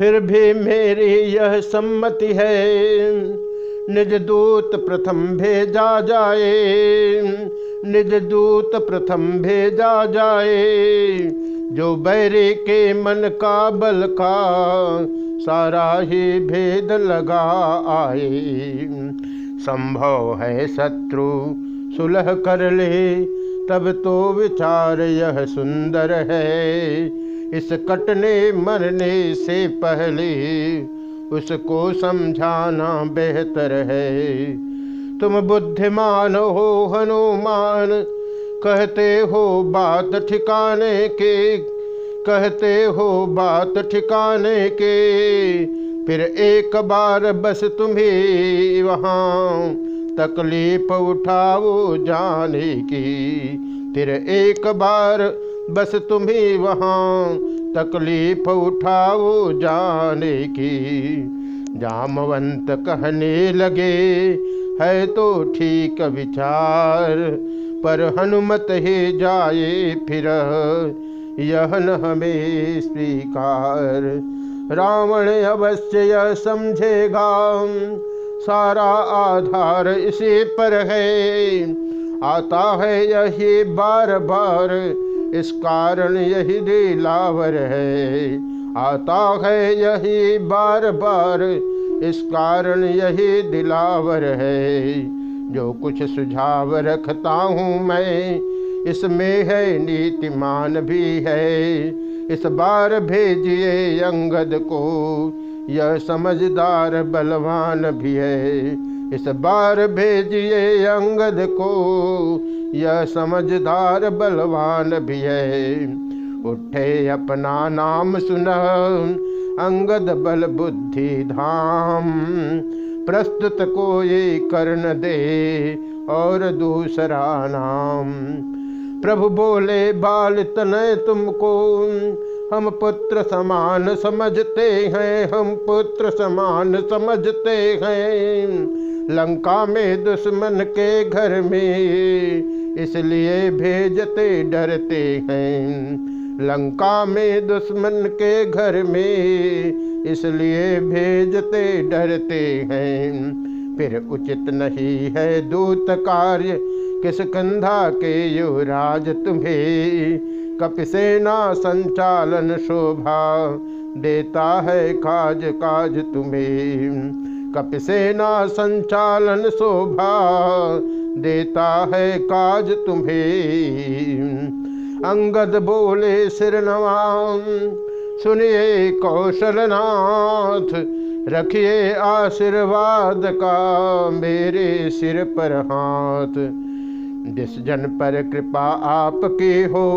फिर भी मेरी यह सम्मति है। निज दूत प्रथम भेजा जाए। निज दूत प्रथम भेजा जाए। जो बैरे के मन का बल का सारा ही भेद लगा आए। संभव है शत्रु सुलह कर ले। तब तो विचार यह सुंदर है। इस कटने मरने से पहले उसको समझाना बेहतर है। तुम बुद्धिमान हो, हनुमान, कहते हो बात ठिकाने के, कहते हो बात ठिकाने के, फिर एक बार बस तुम्हें वहाँ तकलीफ़ उठाओ जाने की। फिर एक बार बस तुम्हें वहाँ तकलीफ़ उठाओ जाने की। जामवंत कहने लगे, है तो ठीक विचार, पर हनुमत ही जाए फिर। यह न हमें स्वीकार। रावण अवश्य समझेगा। सारा आधार इसी पर है। आता है यही बार बार इस कारण यही दिलावर है। आता है यही बार बार इस कारण यही दिलावर है। जो कुछ सुझाव रखता हूँ मैं, इसमें है नीतिमान भी है। इस बार भेजिए अंगद को यह समझदार बलवान भी है। इस बार भेजिए अंगद को। यह समझदार बलवान भी है। उठे अपना नाम सुन, अंगद बल बुद्धि धाम। प्रस्तुत को ये कर्ण दे और दूसरा नाम। प्रभु बोले, बाल तनय तुमको। हम पुत्र समान समझते हैं, हम पुत्र समान समझते हैं। लंका में दुश्मन के घर में इसलिए भेजते डरते हैं। लंका में दुश्मन के घर में इसलिए भेजते डरते हैं। फिर उचित नहीं है दूत कार्य किस कंधा के युवराज तुम्हें कपिसेना संचालन शोभा देता है काज काज तुम्हें। कपिसेना संचालन शोभा देता है काज तुम्हें। अंगद बोले सिरनवाम सुनिए कौशलनाथ रखिए आशीर्वाद का मेरे सिर पर हाथ। जिस जन पर कृपा आपकी हो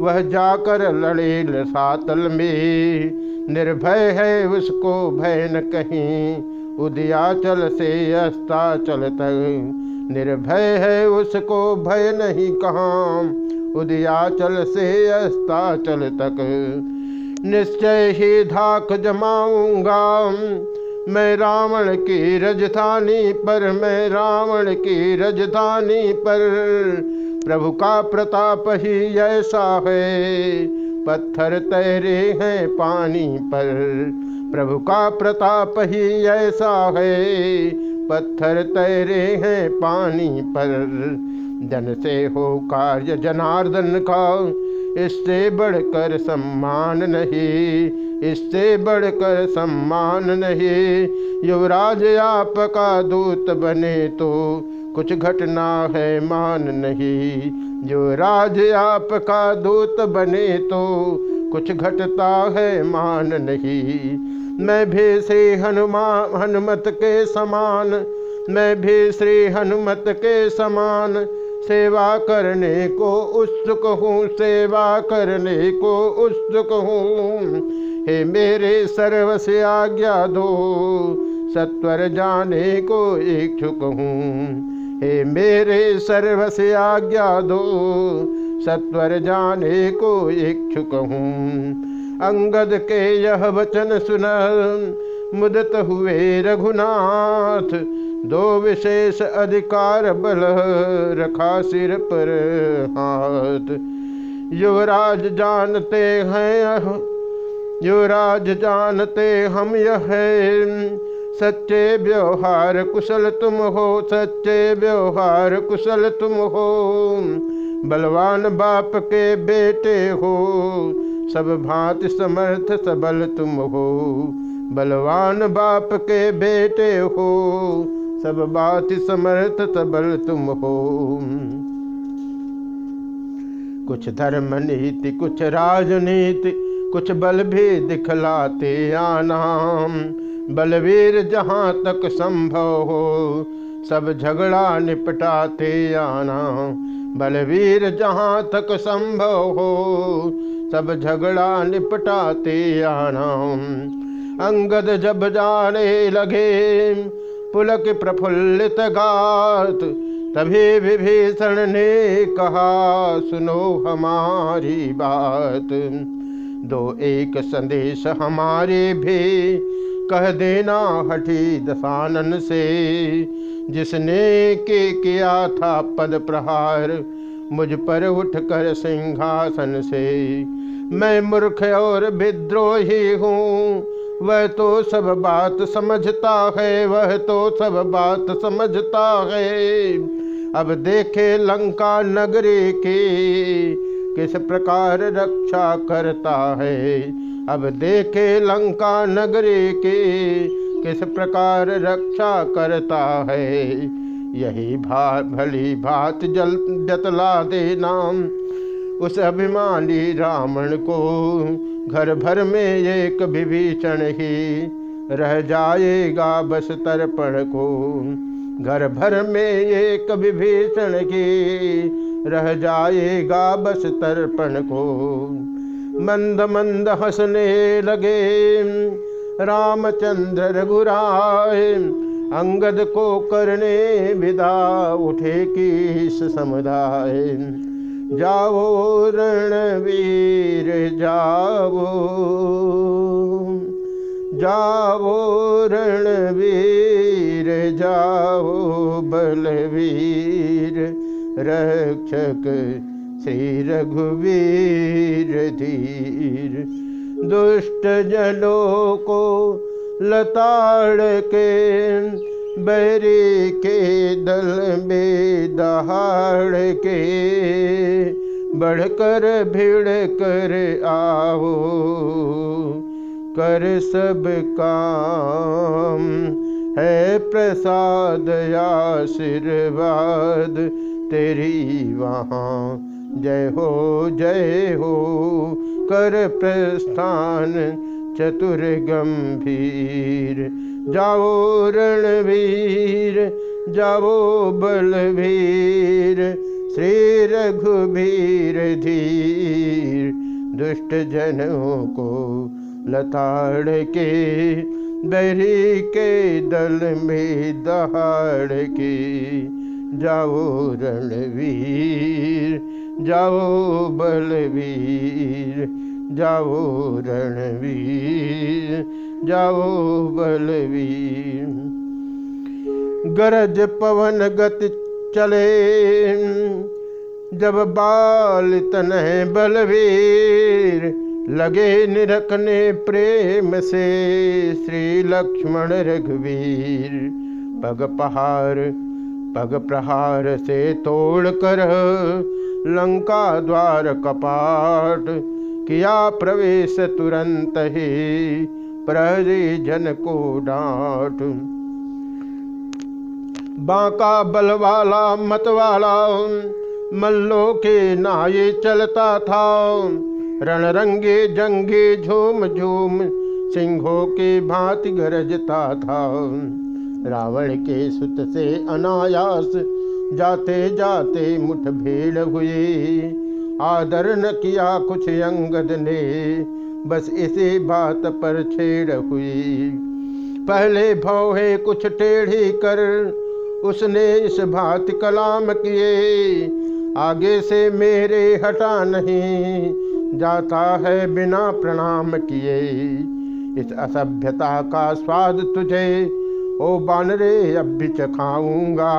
वह जाकर लड़े लसातल में। निर्भय है उसको भय न कहीं। उदयाचल से अस्ताचल तक निर्भय है उसको भय नहीं कहाँ। उदयाचल से अस्ताचल तक निश्चय ही धाक जमाऊँगा। मैं रावण की रजधानी पर, मैं रावण की रजधानी पर। प्रभु का प्रताप ही ऐसा है, पत्थर तैरे हैं पानी पर। प्रभु का प्रताप ही ऐसा है, पत्थर तैरे हैं पानी पर। जन से हो कार्य जनार्दन का इससे बढ़कर सम्मान नहीं, इससे बढ़कर सम्मान नहीं। युवराज, आपका दूत बने तो कुछ घटना है मान नहीं। जो राज आपका दूत बने तो कुछ घटता है मान नहीं। मैं भी श्री हनुमान हनुमत के समान, मैं भी श्री हनुमत के समान। सेवा करने को उत्सुक हूँ सेवा करने को उत्सुक हूँ हे मेरे सर्व से आज्ञा दो, सत्वर जाने को इच्छुक हूँ। हे मेरे सर्व से आज्ञा दो, सत्वर जाने को इच्छुक हूँ। अंगद के यह वचन सुन, मुदत हुए रघुनाथ दो विशेष अधिकार बल रखा सिर पर हाथ। युवराज जानते हैं, युवराज जानते हम यह। सच्चे व्यवहार कुशल तुम हो, सच्चे व्यवहार कुशल तुम हो। बलवान बाप के बेटे हो, सब भांति समर्थ सबल तुम हो। बलवान बाप के बेटे हो सब बात समर्थ सबल तुम हो। कुछ धर्म नीति, कुछ राजनीति, कुछ बल भी दिखलाते आना। बलवीर जहाँ तक संभव हो, सब झगड़ा निपटाते आना। बलवीर जहाँ तक संभव हो, सब झगड़ा निपटाते आना। अंगद जब जाने लगे पुलक प्रफुल्लित गात, तभी विभीषण ने कहा, सुनो हमारी बात। दो एक संदेश हमारे भी, कह देना हठी दसानन से। जिसने के किया था पद प्रहार, मुझ पर उठकर सिंहासन से। मैं मूर्ख और विद्रोही हूँ वह तो सब बात समझता है, वह तो सब बात समझता है। अब देखे लंका नगरी की किस प्रकार रक्षा करता है। अब देखे लंका नगरी की किस प्रकार रक्षा करता है। यही भा, भली भात जल जतला देना उस अभिमानी रावण को घर भर में एक विभीषण ही रह जाएगा बस तर्पण को। घर भर में एक विभीषण ही रह जाएगा बस तर्पण को। मंद मंद हंसने लगे, रामचंद्र रघुराय, अंगद को करने विदा उठे की समुदाय। जाओ रणवीर, जाओ। जाओ रणवीर, जाओ बलवीर। रक्षक श्री रघुवीर धीर। दुष्ट जनों को लताड़ के बैरी के दल में दहाड़ के, बढ़कर भिड़ कर आओ, कर सब काम है प्रसाद आशीर्वाद तेरी वहाँ। जय हो जय हो, कर प्रस्थान चतुर गंभीर जाओ रणवीर, जाओ बलवीर, श्री रघुवीर धीर। दुष्ट जनों को लताड़ के, बैरी के दल में दहाड़ के। जाओ रणवीर, जाओ बलवीर, जाओ रणवीर। जाओ बलवीर। गरज पवन गत चले। जब बाल तन बलवीर, लगे निरखने प्रेम से श्री लक्ष्मण रघुवीर। पग पहाड़ पग प्रहार से तोड़ कर लंका द्वार कपाट, किया प्रवेश तुरंत ही। प्रहरी जन को डांट। बांका बल वाला मत वाला मल्लो के नाये चलता था। रणरंगे जंगे झूम झूम, सिंहों के भांति गरजता था। रावण के सुत से अनायास, जाते जाते मुठभेड़ हुए आदर न किया कुछ अंगद ने बस इसी बात पर छेड़ हुई। पहले भौहे कुछ टेढ़ी कर उसने इस बात कलाम किए। आगे से मेरे हटा नहीं, जाता है बिना प्रणाम किए। इस असभ्यता का स्वाद तुझे, ओ बानरे, अब भी चखाऊँगा।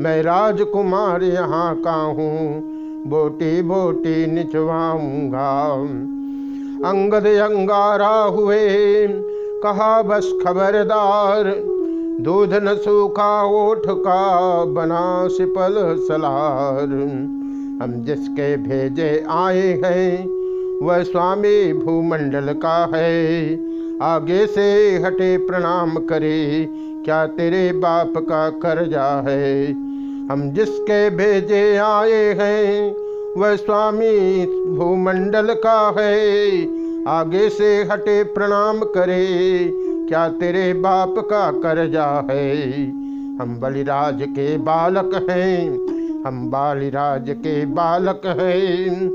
मैं राजकुमार यहाँ का हूँ बोटी बोटी निचवाऊँगा। अंगद अंगारा हुए कहा बस खबरदार दूध न सूखा ओठ का बना सिपल सलार। हम जिसके भेजे आए हैं, वह स्वामी भूमंडल का है। आगे से हटे प्रणाम करे, क्या तेरे बाप का कर्जा है? हम जिसके भेजे आए हैं वह स्वामी भूमंडल का है। आगे से हटे प्रणाम करे। क्या तेरे बाप का कर्जा है? हम बलिराज के बालक हैं। हम बालिराज के बालक हैं।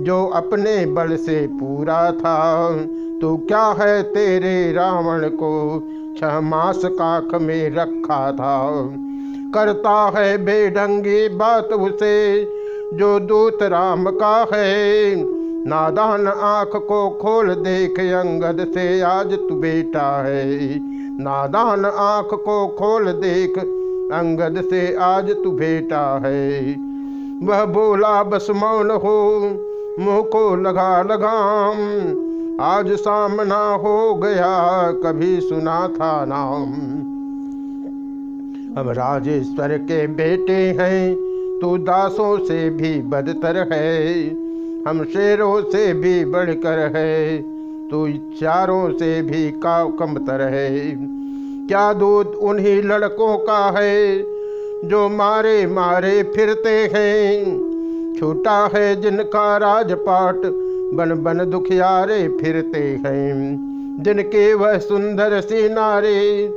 जो अपने बल से पूरा था तो क्या है तेरे रावण को छह मास काख में रखा था? करता है बेढंगी बात उसे जो दूत राम का है। नादान आँख को खोल देख अंगद से आज तू बेटा है। नादान आँख को खोल देख अंगद से आज तू बेटा है। वह बोला, बस मौन हो, मुँह को लगा लगाम। आज सामना हो गया, कभी सुना था नाम। हम राजेश्वर के बेटे हैं तू दासों से भी बदतर है, हम शेरों से भी बढ़कर है, तू चारों से भी का कमतर है। क्या दूध उन्हीं लड़कों का है जो मारे मारे फिरते हैं? छोटा है जिनका राजपाट बन बन दुखियारे फिरते हैं। जिनके वह सुंदर सी नारे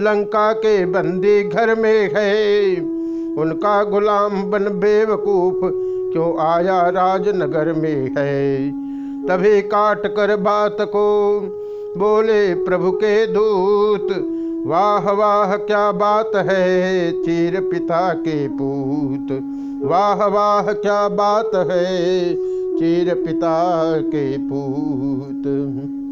लंका के बंदी घर में है उनका गुलाम बन बेवकूफ़ क्यों आया राजनगर में है? तभी काट कर बात को बोले प्रभु के दूत, वाह वाह, क्या बात है चीर पिता के पूत। वाह वाह, क्या बात है चीर पिता के पूत।